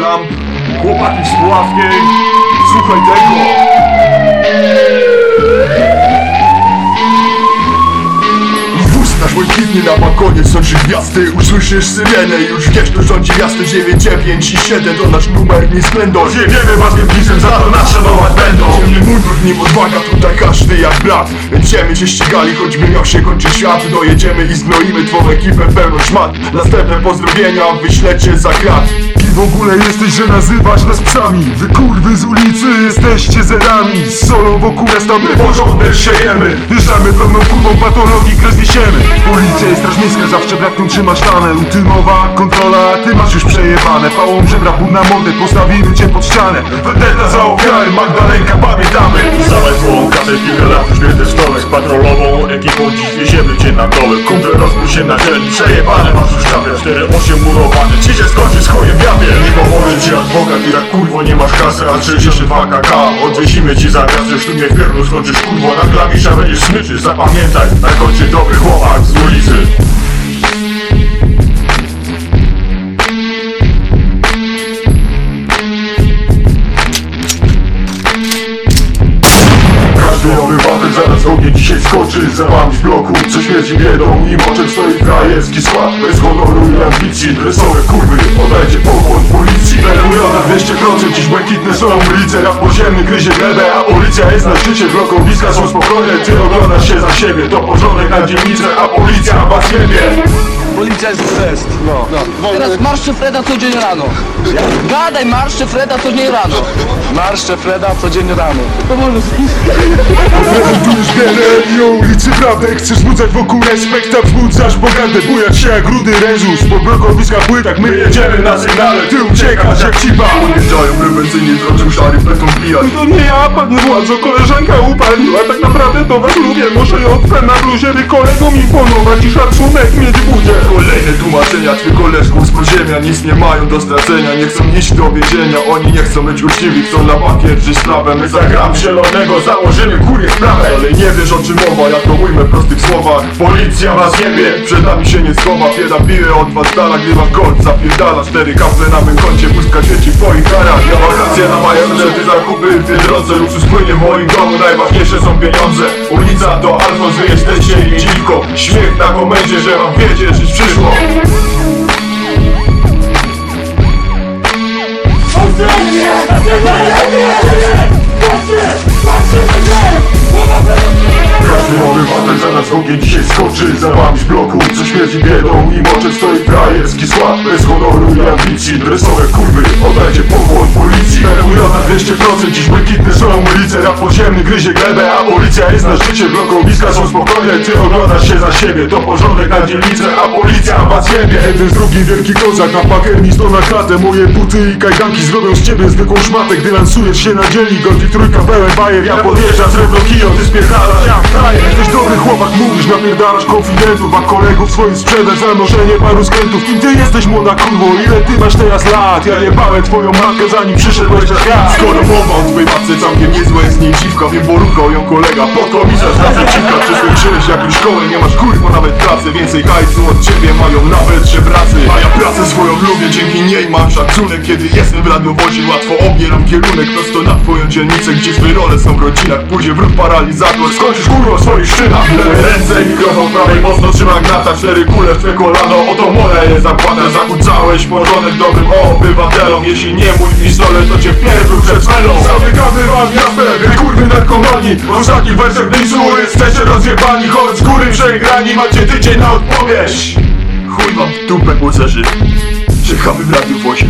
lamp. Chłopaki z Puławskiej Słuchaj tego. Nasz błękitny na balkonie sączy gwiazdy. Usłyszysz syrenę już wiesz, to rządzi miasto 99 i 7 To nasz numer, nie splendor. Jebiemy was pisem, za to naśladować będą. Ciemny mundur, nim odwaga, tutaj każdy jak brat. Będziemy się ścigali, choćby miał się kończyć świat. Dojedziemy i zgnoimy twą ekipę pełną szmat. Następne pozdrowienia wyślecie za krat w ogóle jesteś, że nazywasz nas psami? Wy kurwy z ulicy jesteście zerami. Z solą wokół miasta my porządek siejemy. Wjeżdżamy pełną kurwą patologii, kres niesiemy Policja jest straż miejska, zawsze brak tym trzyma sztanę Ultymowa kontrola, ty masz już przejebane. Pałą żebra, bóg na mordę, postawimy cię pod ścianę. Vendetta za ofiary, Magdalenka, pamiętamy. Dawaj swą kasę, kilka lat już będę stołek Z patrolową ekipą. Dziś wieziemy cię na dołek. Kumple rozbój się na dzień, przejebane. Masz już czapę 4-8 murowane, ci się skończy z i jak kurwo nie masz kasy A 32 kk, odwiesimy ci za gwiazdę Sztumie w pierdlu skończysz kurwo, na klawisza będziesz smyczy. Zapamiętaj, na końcu dobry chłopak z ulicy. Każdy obywatel zaraz ogień dzisiaj skoczy. Za wami w bloku, co śmierdzi biedą I moczem stoi frajerski skład Bez honoru i ambicji Dresowe kurwy, oddajcie pokłon policji Perujona 200% Dziś błękitne są ulice Rap podziemny gryzie glebę A policja jest na szczycie Blokowiska są spokojne Ty oglądasz się za siebie To porządek na dzielnicę A policja was jebie Policja jest fest. No. Teraz marszcze Freda codziennie rano. Gadaj marszcze Freda codziennie rano. Marszcze Freda codziennie rano. To może O ulicy prawdę Chcesz wzbudzać wokół respekt, a wzbudzasz pogardę Bujać się jak rudy rezus. Po blokowiskach płytach my jedziemy na sygnale Ty uciekasz jak cipa Podjeżdżają prewencyjnie Droczą szary beton pijać To nie ja, pan władzo, koleżanka upaliła Tak naprawdę to was lubię Muszę ją na bluzie, by kolegom imponować I szacunek mieć budzie. Kolejne tłumaczenia twych koleżków z podziemia Nic nie mają do stracenia, nie chcą iść do więzienia Oni nie chcą być uczciwi, chcą na bakier żyć sprawę My zagram zielonego, założymy kurię sprawę nie wiesz o czym mowa, ja to ujmę w prostych słowach. Policja was jebie, przed nami się nie schowa. Bieda bije od was dala, gdy wam gold zapierdala. Cztery kaple na mym koncie, pustka dzieci w twoich karach. Ja wakacje na majorce, ty zakupy w Biedronce Luksus płynie w moim domu, najważniejsze są pieniądze. Ulica to Alfons, wy jesteście i dziwko Śmiech na komendzie, że wam wiedzie żyć przyszło ogień dzisiaj skoczy Za wami z bloku, co śmierdzi biedą I moczem stoi frajerski skład. Bez honoru i ambicji Dresowe kurwy, oddajcie pokłon Perujona 200% Dziś błękitne są ulice Rap podziemny gryzie glebę A policja jest na szczycie Blokowiska. Są spokojne Ty oglądasz się za siebie. To porządek na dzielnicę A policja was jebie Jeden z drugim wielki kozak na pakier to na klatę. Moje buty i kajdanki zrobią z ciebie zwykłą szmatę. Gdy lansujesz się na dzielni, golf i trójka pełen bajer. Ja podjeżdżam srebro kio, ty spierdalasz. Jak frajer. Jesteś dobry chłopak, mówisz, napierdalasz konfidentów A kolegów swoich sprzedaż za noszenie paru skrętów. Kim ty jesteś młoda kurwo, ile ty masz teraz lat? Ja jebałem twoją matkę zanim przyszedłeś. na Skoro mowa o twojej matce całkiem niezła jest nie dziwka. Wiem, bo ruchał ją kolega Podkomisarz naprzeciwka Przeskoczyłeś jakąś szkołę, nie masz? Kurwa nawet pracy Więcej hajsu od ciebie mają. Nawet że szacunek Kiedy jestem w radiowozie, łatwo obieram kierunek Prosto na twoją dzielnicę, gdzie złe role są w rodzinach Później wróg paralizator, skończysz kurwa w swoich szynach. Ręce mikrofon, w prawej mocno trzyma gnata Cztery kule w twe kolano, oto moja jest zapłata Zakłócałeś porządek dobrym obywatelom Jeśli nie mój pistolet, to cię wpierdol przed smelą. Zamykamy wam miastę, wy kurwy narkomani W ostatnich wersach dysu jesteście rozjebani Choć z góry przegrani, macie tydzień na odpowiedź. Chuj wam w dupę, głoserzy Czekamy w radiowozie